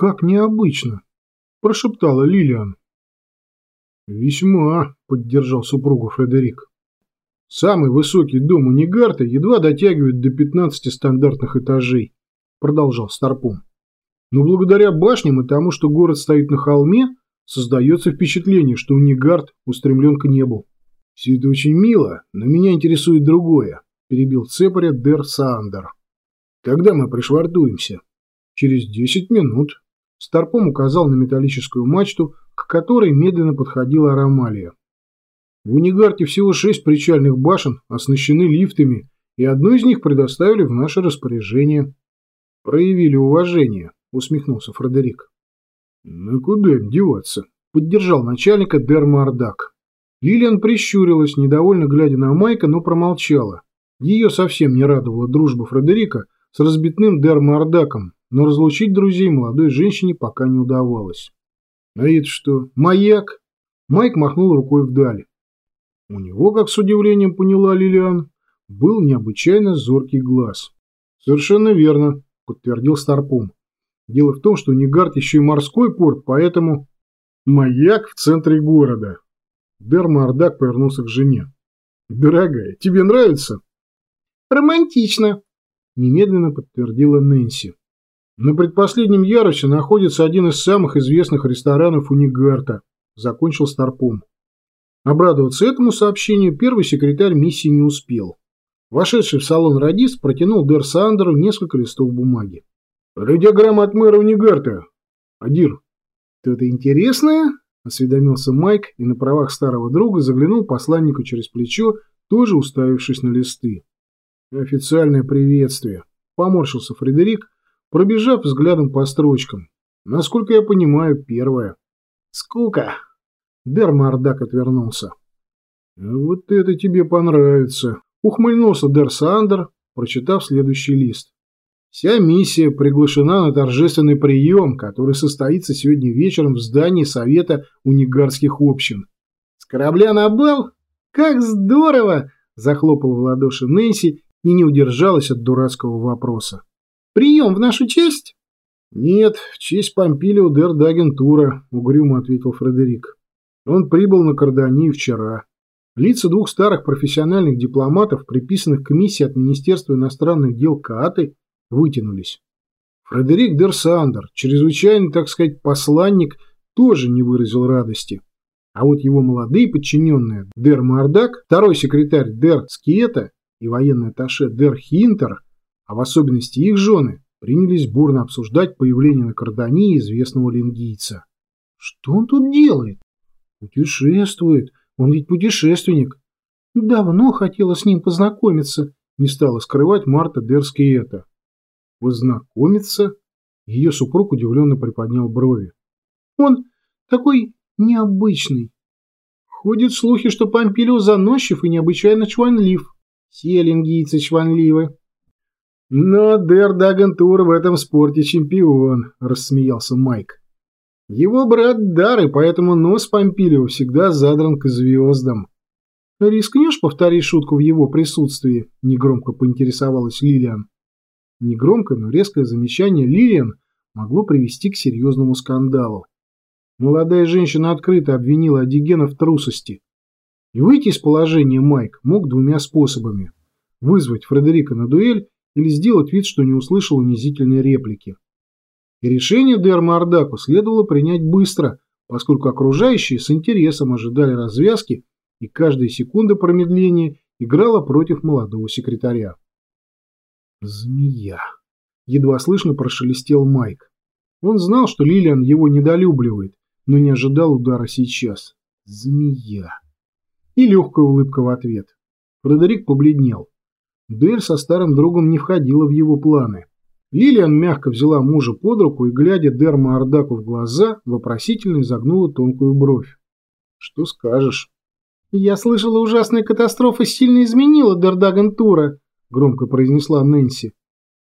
«Как необычно!» – прошептала Лилиан. «Весьма», – поддержал супругу Фредерик. «Самый высокий дом у Негарта едва дотягивает до 15 стандартных этажей», – продолжал Старпом. «Но благодаря башням и тому, что город стоит на холме, создается впечатление, что Негарт устремлен к небу». «Все это очень мило, но меня интересует другое», – перебил Цепаря Дер Саандер. «Когда мы пришвартуемся?» «Через десять минут». Старпом указал на металлическую мачту, к которой медленно подходила Арамалия. В Унигарте всего шесть причальных башен оснащены лифтами, и одну из них предоставили в наше распоряжение. Проявили уважение, усмехнулся Фредерик. Ну куда им деваться? Поддержал начальника Дерма Ардак. Лилиан прищурилась, недовольно глядя на Майка, но промолчала. Ее совсем не радовала дружба Фредерика с разбитным Дерма Ардаком, но разлучить друзей молодой женщине пока не удавалось. А это что, маяк? Майк махнул рукой вдали. У него, как с удивлением поняла Лилиан, был необычайно зоркий глаз. Совершенно верно, подтвердил Старпом. Дело в том, что Негард еще и морской порт, поэтому... Маяк в центре города. Дер Мардак повернулся к жене. «Дорогая, тебе нравится?» «Романтично», – немедленно подтвердила Нэнси. На предпоследнем ярусе находится один из самых известных ресторанов Унигарта, закончил Старпом. Обрадоваться этому сообщению первый секретарь миссии не успел. Вошедший в салон радист протянул Дер Сандеру несколько листов бумаги. «Радиограмма от мэра Унигарта. Адир». «Что-то интересное?» – осведомился Майк и на правах старого друга заглянул посланнику через плечо, тоже уставившись на листы. «Официальное приветствие», – поморщился Фредерик, пробежав взглядом по строчкам. Насколько я понимаю, первое. Скука. Дер Мардак отвернулся. Вот это тебе понравится. Ухмыльнулся Дер Сандер, прочитав следующий лист. Вся миссия приглашена на торжественный прием, который состоится сегодня вечером в здании Совета унигарских общин. С корабля на бал? Как здорово! Захлопал в ладоши Нэнси и не удержалась от дурацкого вопроса. Прием в нашу честь? Нет, в честь Помпилио дер Дагентура, угрюмо ответил Фредерик. Он прибыл на Кардани вчера. Лица двух старых профессиональных дипломатов, приписанных к миссии от Министерства иностранных дел Кааты, вытянулись. Фредерик дер Сандер, чрезвычайный, так сказать, посланник, тоже не выразил радости. А вот его молодые подчиненные Дер Мардак, второй секретарь Дер Скиета и военный атташе Дер Хинтер – а в особенности их жены, принялись бурно обсуждать появление на Кардании известного лингийца. Что он тут делает? Путешествует. Он ведь путешественник. Давно хотела с ним познакомиться, не стала скрывать Марта Дерски это. Познакомиться? Ее супруг удивленно приподнял брови. Он такой необычный. Ходят слухи, что Помпилио заносчив и необычайно чванлив. Все лингийцы чванливы. «Но Дер Дагантур в этом спорте чемпион», – рассмеялся Майк. «Его брат Дар, и поэтому нос Помпилио всегда задран к звездам». «Рискнешь повторить шутку в его присутствии?» – негромко поинтересовалась Лилиан. Негромко, но резкое замечание Лилиан могло привести к серьезному скандалу. Молодая женщина открыто обвинила Адигена в трусости. И выйти из положения Майк мог двумя способами. Вызвать Фредерика на дуэль или сделать вид, что не услышал унизительной реплики. И решение Дерма Ардаку следовало принять быстро, поскольку окружающие с интересом ожидали развязки, и каждая секунда промедления играла против молодого секретаря. «Змея!» – едва слышно прошелестел Майк. Он знал, что Лилиан его недолюбливает, но не ожидал удара сейчас. «Змея!» И легкая улыбка в ответ. Фредерик побледнел. Дуэль со старым другом не входила в его планы. Лилиан мягко взяла мужа под руку и, глядя Дерма Ардаку в глаза, вопросительно изогнула тонкую бровь. «Что скажешь?» «Я слышала, ужасная катастрофа сильно изменила Дердагентура», — громко произнесла Нэнси.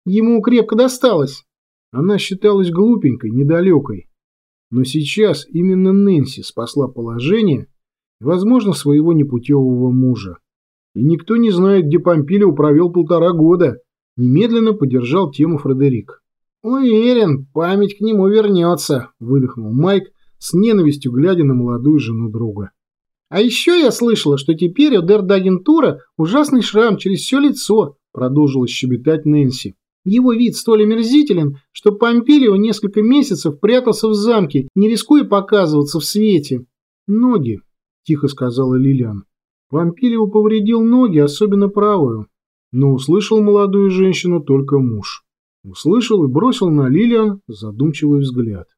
«Ему крепко досталось». Она считалась глупенькой, недалекой. Но сейчас именно Нэнси спасла положение возможно, своего непутевого мужа. И никто не знает, где Помпилио провел полтора года. Немедленно поддержал тему Фредерик. Уверен, память к нему вернется, выдохнул Майк, с ненавистью глядя на молодую жену друга. А еще я слышала, что теперь у Дердагентура ужасный шрам через все лицо, продолжила щебетать Нэнси. Его вид столь омерзителен, что Помпилио несколько месяцев прятался в замке, не рискуя показываться в свете. «Ноги», – тихо сказала Лилиан. Помпилио повредил ноги, особенно правую. Но услышал молодую женщину только муж. Услышал и бросил на Лилиан задумчивый взгляд.